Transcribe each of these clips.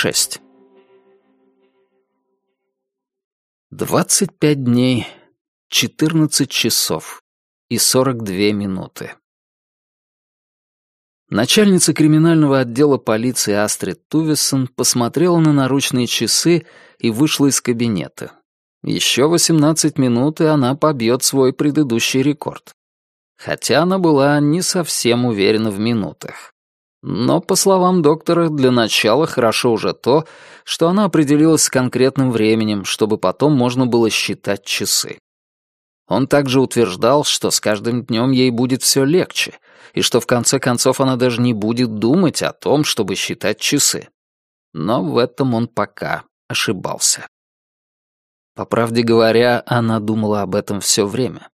6. 25 дней, 14 часов и 42 минуты. Начальница криминального отдела полиции Астрид Тувессон посмотрела на наручные часы и вышла из кабинета. Еще 18 минут, и она побьет свой предыдущий рекорд. Хотя она была не совсем уверена в минутах. Но, по словам доктора, для начала хорошо уже то, что она определилась с конкретным временем, чтобы потом можно было считать часы. Он также утверждал, что с каждым днем ей будет все легче, и что в конце концов она даже не будет думать о том, чтобы считать часы. Но в этом он пока ошибался. По правде говоря, она думала об этом все время.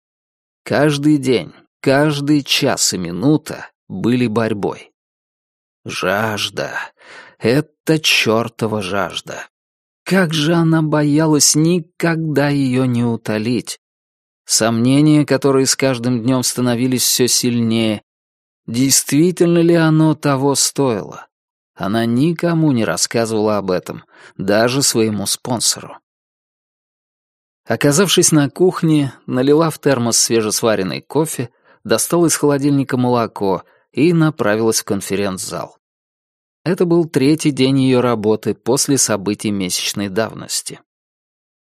Каждый день, каждый час и минута были борьбой. Жажда. Это чертова жажда. Как же она боялась никогда ее не утолить. Сомнения, которые с каждым днем становились все сильнее. Действительно ли оно того стоило? Она никому не рассказывала об этом, даже своему спонсору. Оказавшись на кухне, налила в термос свежесваренный кофе, достала из холодильника молоко и направилась в конференц-зал. Это был третий день ее работы после событий месячной давности.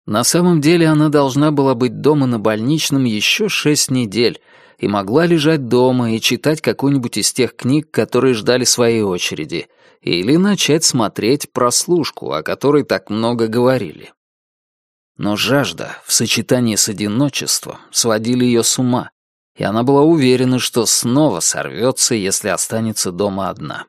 На самом деле она должна была быть дома на больничном еще шесть недель и могла лежать дома и читать какую-нибудь из тех книг, которые ждали своей очереди, или начать смотреть прослушку, о которой так много говорили. Но жажда в сочетании с одиночеством сводили ее с ума, и она была уверена, что снова сорвется, если останется дома одна.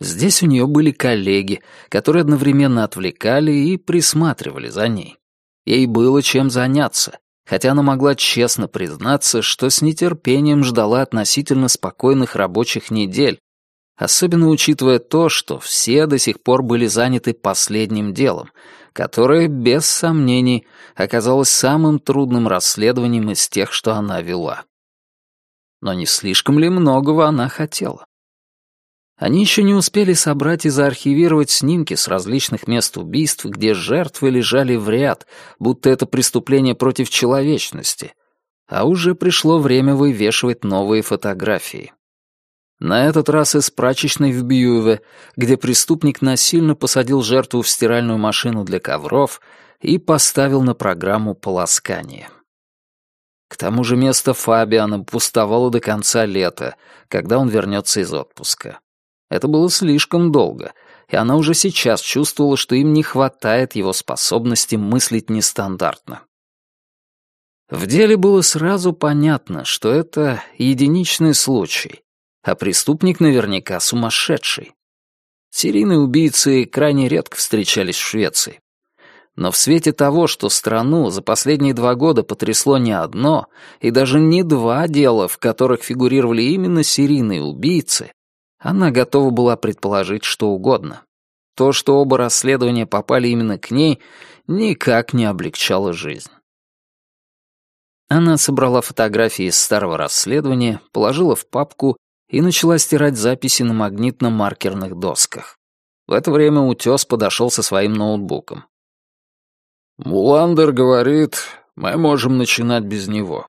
Здесь у нее были коллеги, которые одновременно отвлекали и присматривали за ней. Ей было чем заняться, хотя она могла честно признаться, что с нетерпением ждала относительно спокойных рабочих недель, особенно учитывая то, что все до сих пор были заняты последним делом, которое, без сомнений, оказалось самым трудным расследованием из тех, что она вела. Но не слишком ли многого она хотела? Они еще не успели собрать и заархивировать снимки с различных мест убийств, где жертвы лежали в ряд, будто это преступление против человечности. А уже пришло время вывешивать новые фотографии. На этот раз из прачечной в Бьюве, где преступник насильно посадил жертву в стиральную машину для ковров и поставил на программу полоскания. К тому же место Фабиана пустовало до конца лета, когда он вернется из отпуска. Это было слишком долго, и она уже сейчас чувствовала, что им не хватает его способности мыслить нестандартно. В деле было сразу понятно, что это единичный случай, а преступник наверняка сумасшедший. Серийные убийцы крайне редко встречались в Швеции. Но в свете того, что страну за последние два года потрясло не одно и даже не два дела, в которых фигурировали именно серийные убийцы, она готова была предположить что угодно. То, что оба расследования попали именно к ней, никак не облегчало жизнь. Она собрала фотографии из старого расследования, положила в папку и начала стирать записи на магнитно-маркерных досках. В это время утес подошел со своим ноутбуком. «Муландер говорит, мы можем начинать без него.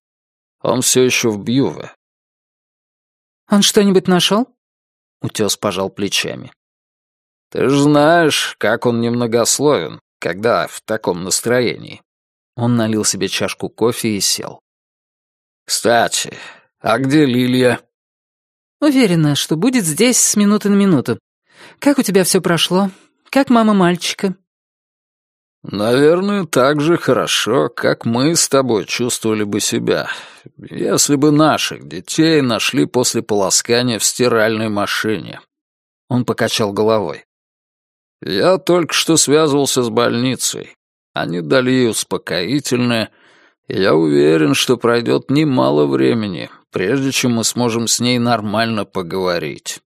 Он все еще в Бьюве». «Он что-нибудь нашел?» Утес пожал плечами. «Ты же знаешь, как он немногословен, когда в таком настроении». Он налил себе чашку кофе и сел. «Кстати, а где Лилия?» «Уверена, что будет здесь с минуты на минуту. Как у тебя все прошло? Как мама мальчика?» «Наверное, так же хорошо, как мы с тобой чувствовали бы себя, если бы наших детей нашли после полоскания в стиральной машине». Он покачал головой. «Я только что связывался с больницей. Они дали ей успокоительное, и я уверен, что пройдет немало времени, прежде чем мы сможем с ней нормально поговорить».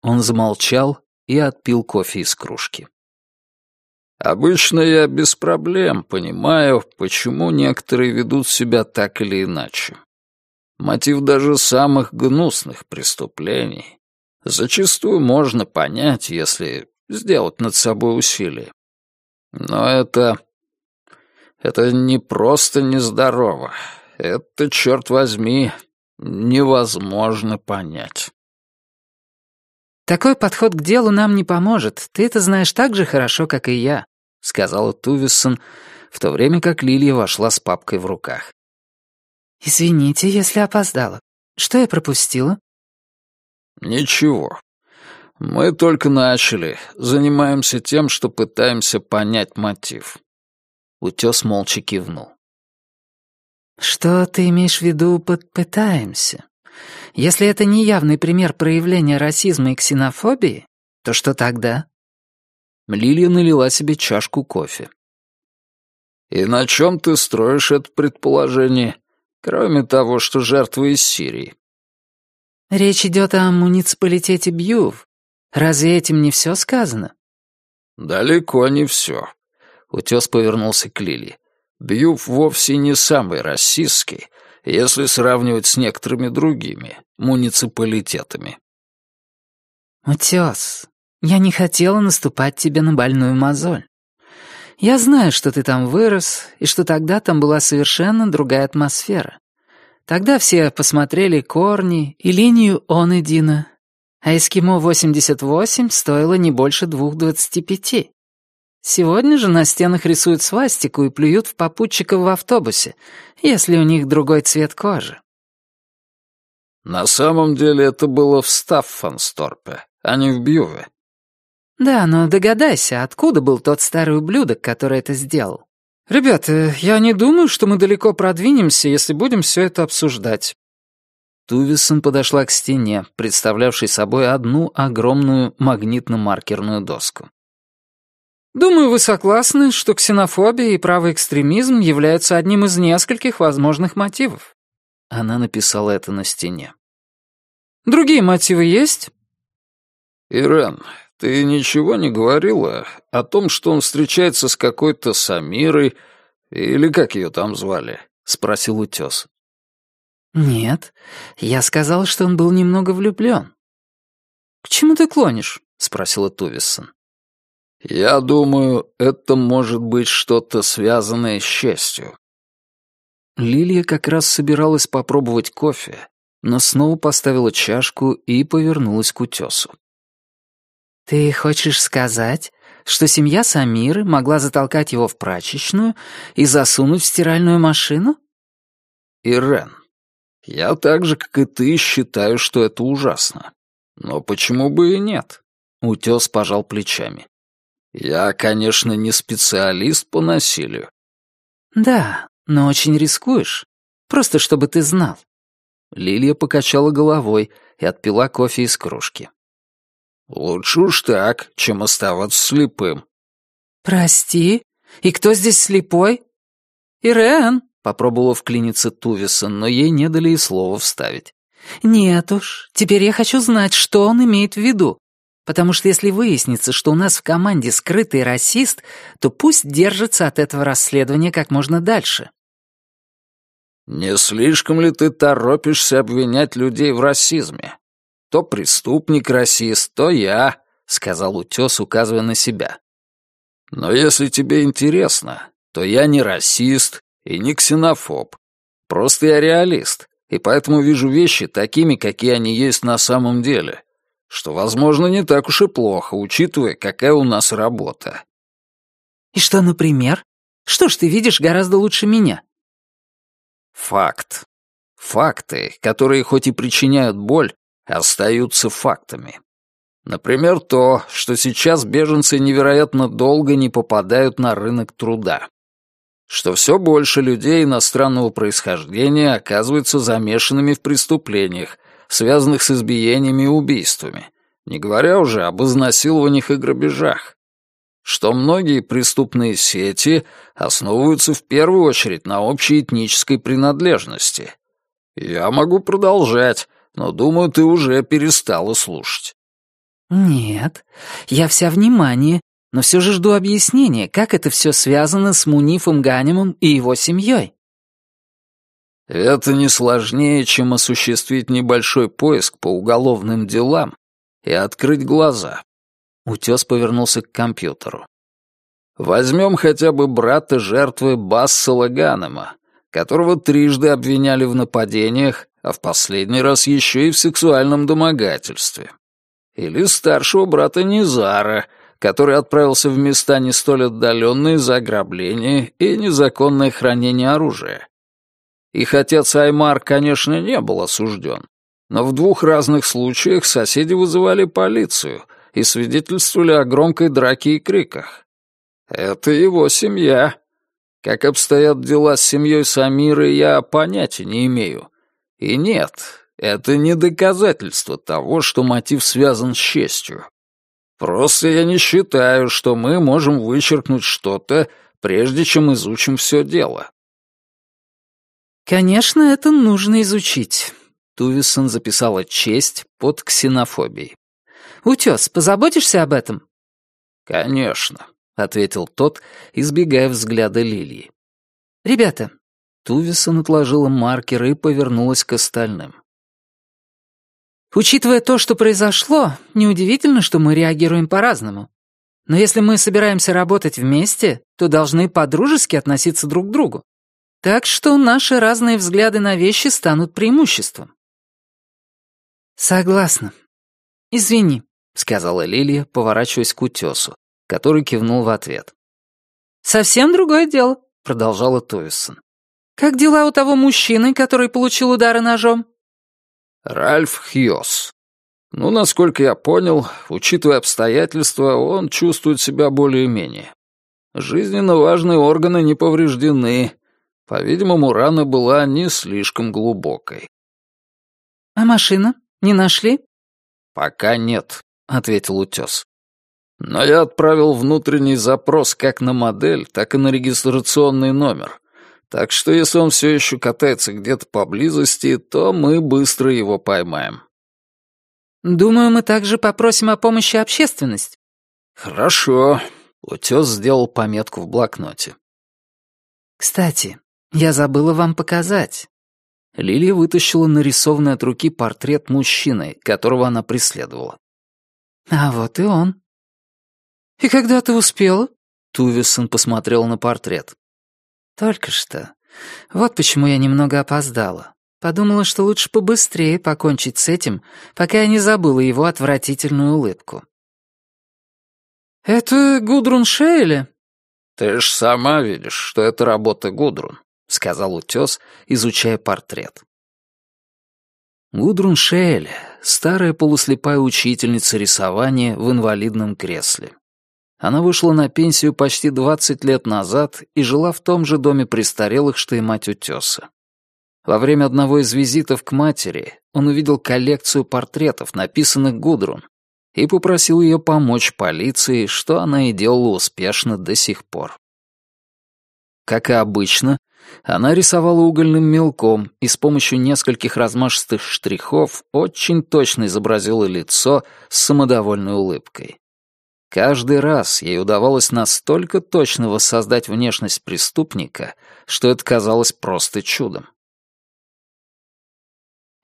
Он замолчал и отпил кофе из кружки. Обычно я без проблем понимаю, почему некоторые ведут себя так или иначе. Мотив даже самых гнусных преступлений зачастую можно понять, если сделать над собой усилие. Но это... это не просто нездорово. Это, черт возьми, невозможно понять. «Такой подход к делу нам не поможет. Ты это знаешь так же хорошо, как и я», — сказала Тувиссон, в то время как Лилия вошла с папкой в руках. «Извините, если опоздала. Что я пропустила?» «Ничего. Мы только начали. Занимаемся тем, что пытаемся понять мотив». Утес молча кивнул. «Что ты имеешь в виду под «пытаемся»? Если это не явный пример проявления расизма и ксенофобии, то что тогда?» Лилия налила себе чашку кофе. «И на чем ты строишь это предположение, кроме того, что жертва из Сирии?» «Речь идет о муниципалитете Бьюв. Разве этим не все сказано?» «Далеко не все», — утес повернулся к Лилии. Бьюв вовсе не самый расистский, если сравнивать с некоторыми другими муниципалитетами. «Утес, я не хотела наступать тебе на больную мозоль. Я знаю, что ты там вырос, и что тогда там была совершенно другая атмосфера. Тогда все посмотрели корни и линию Онедина, а «Эскимо-88» стоило не больше двух двадцати пяти. Сегодня же на стенах рисуют свастику и плюют в попутчиков в автобусе, если у них другой цвет кожи. На самом деле это было в Стаффансторпе, а не в Бьюве. Да, но догадайся, откуда был тот старый ублюдок, который это сделал? Ребята, я не думаю, что мы далеко продвинемся, если будем все это обсуждать. Тувисон подошла к стене, представлявшей собой одну огромную магнитно-маркерную доску. Думаю, вы согласны, что ксенофобия и правый экстремизм являются одним из нескольких возможных мотивов. Она написала это на стене. Другие мотивы есть? Ирен, ты ничего не говорила о том, что он встречается с какой-то Самирой, или как ее там звали? Спросил утес. Нет, я сказал, что он был немного влюблен. К чему ты клонишь? Спросила Тувиссон. Я думаю, это может быть что-то связанное с честью. Лилия как раз собиралась попробовать кофе, но снова поставила чашку и повернулась к утесу. «Ты хочешь сказать, что семья Самиры могла затолкать его в прачечную и засунуть в стиральную машину?» «Ирен, я так же, как и ты, считаю, что это ужасно. Но почему бы и нет?» Утес пожал плечами. Я, конечно, не специалист по насилию. Да, но очень рискуешь. Просто чтобы ты знал. Лилия покачала головой и отпила кофе из кружки. Лучше уж так, чем оставаться слепым. Прости? И кто здесь слепой? Ирен, попробовала вклиниться Тувисон, но ей не дали и слова вставить. Нет уж, теперь я хочу знать, что он имеет в виду. Потому что если выяснится, что у нас в команде скрытый расист, то пусть держится от этого расследования как можно дальше. «Не слишком ли ты торопишься обвинять людей в расизме? То преступник расист, то я», — сказал утес, указывая на себя. «Но если тебе интересно, то я не расист и не ксенофоб. Просто я реалист, и поэтому вижу вещи такими, какие они есть на самом деле что, возможно, не так уж и плохо, учитывая, какая у нас работа. И что, например? Что ж ты видишь гораздо лучше меня? Факт. Факты, которые хоть и причиняют боль, остаются фактами. Например, то, что сейчас беженцы невероятно долго не попадают на рынок труда. Что все больше людей иностранного происхождения оказываются замешанными в преступлениях, связанных с избиениями и убийствами, не говоря уже об изнасилованиях и грабежах. Что многие преступные сети основываются в первую очередь на общей этнической принадлежности. Я могу продолжать, но думаю, ты уже перестала слушать. Нет, я вся внимание, но все же жду объяснения, как это все связано с Мунифом Ганимом и его семьей. Это не сложнее, чем осуществить небольшой поиск по уголовным делам и открыть глаза. Утес повернулся к компьютеру. Возьмем хотя бы брата жертвы Бассела Ганема, которого трижды обвиняли в нападениях, а в последний раз еще и в сексуальном домогательстве. Или старшего брата Низара, который отправился в места не столь отдаленные за ограбление и незаконное хранение оружия. Их отец Аймар, конечно, не был осужден, но в двух разных случаях соседи вызывали полицию и свидетельствовали о громкой драке и криках. Это его семья. Как обстоят дела с семьей Самиры, я понятия не имею. И нет, это не доказательство того, что мотив связан с честью. Просто я не считаю, что мы можем вычеркнуть что-то, прежде чем изучим все дело. Конечно, это нужно изучить. Тувисон записала честь под ксенофобией. «Утес, позаботишься об этом?» «Конечно», — ответил тот, избегая взгляда Лилии. «Ребята». Тувисон отложила маркер и повернулась к остальным. Учитывая то, что произошло, неудивительно, что мы реагируем по-разному. Но если мы собираемся работать вместе, то должны по-дружески относиться друг к другу. Так что наши разные взгляды на вещи станут преимуществом. Согласна. Извини, сказала Лилия, поворачиваясь к утесу, который кивнул в ответ. Совсем другое дело, продолжала Тойсон. Как дела у того мужчины, который получил удары ножом? Ральф Хьос. Ну, насколько я понял, учитывая обстоятельства, он чувствует себя более-менее. Жизненно важные органы не повреждены. По-видимому, рана была не слишком глубокой. «А машина? Не нашли?» «Пока нет», — ответил утес. «Но я отправил внутренний запрос как на модель, так и на регистрационный номер. Так что если он все еще катается где-то поблизости, то мы быстро его поймаем. Думаю, мы также попросим о помощи общественность. Хорошо. Утес сделал пометку в блокноте. Кстати, я забыла вам показать. Лилия вытащила нарисованный от руки портрет мужчины, которого она преследовала. А вот и он. И когда ты успела? Тувисон посмотрел на портрет. «Только что. Вот почему я немного опоздала. Подумала, что лучше побыстрее покончить с этим, пока я не забыла его отвратительную улыбку». «Это Гудрун Шейли?» «Ты ж сама видишь, что это работа Гудрун», — сказал утес, изучая портрет. Гудрун Шейли, старая полуслепая учительница рисования в инвалидном кресле. Она вышла на пенсию почти 20 лет назад и жила в том же доме престарелых, что и мать утеса. Во время одного из визитов к матери он увидел коллекцию портретов, написанных Гудрун, и попросил ее помочь полиции, что она и делала успешно до сих пор. Как и обычно, она рисовала угольным мелком и с помощью нескольких размашистых штрихов очень точно изобразила лицо с самодовольной улыбкой. Каждый раз ей удавалось настолько точно воссоздать внешность преступника, что это казалось просто чудом.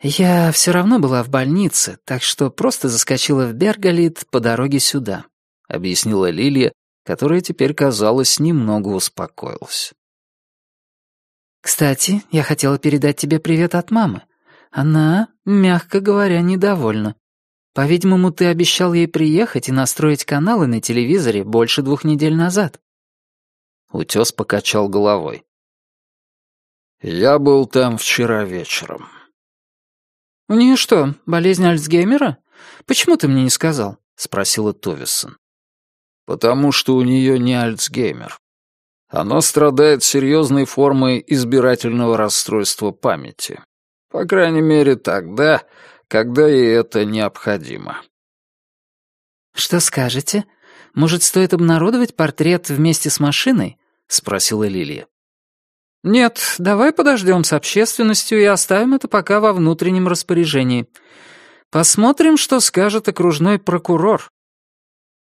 «Я все равно была в больнице, так что просто заскочила в Берголит по дороге сюда», — объяснила Лилия, которая теперь, казалось, немного успокоилась. «Кстати, я хотела передать тебе привет от мамы. Она, мягко говоря, недовольна. По-видимому, ты обещал ей приехать и настроить каналы на телевизоре больше двух недель назад». Утес покачал головой. «Я был там вчера вечером». «У нее что, болезнь Альцгеймера? Почему ты мне не сказал?» — спросила Товисон. «Потому что у нее не Альцгеймер. Она страдает серьезной формой избирательного расстройства памяти. По крайней мере, тогда, когда ей это необходимо. «Что скажете? Может, стоит обнародовать портрет вместе с машиной?» — спросила Лилия. «Нет, давай подождем с общественностью и оставим это пока во внутреннем распоряжении. Посмотрим, что скажет окружной прокурор».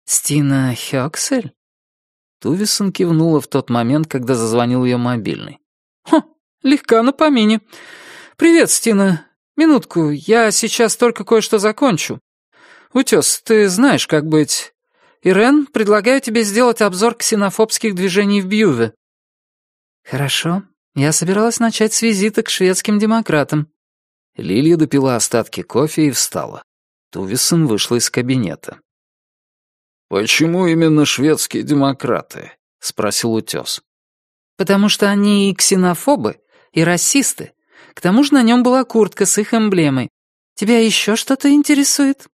«Стина Хёксель?» Тувисон кивнула в тот момент, когда зазвонил ее мобильный. «Хм, легка на помине. Привет, Стина. Минутку, я сейчас только кое-что закончу. Утес, ты знаешь, как быть. Ирен, предлагаю тебе сделать обзор ксенофобских движений в Бьюве». «Хорошо. Я собиралась начать с визита к шведским демократам». Лилия допила остатки кофе и встала. Тувисон вышла из кабинета. «Почему именно шведские демократы?» — спросил утес. «Потому что они и ксенофобы, и расисты. К тому же на нем была куртка с их эмблемой. Тебя еще что-то интересует?»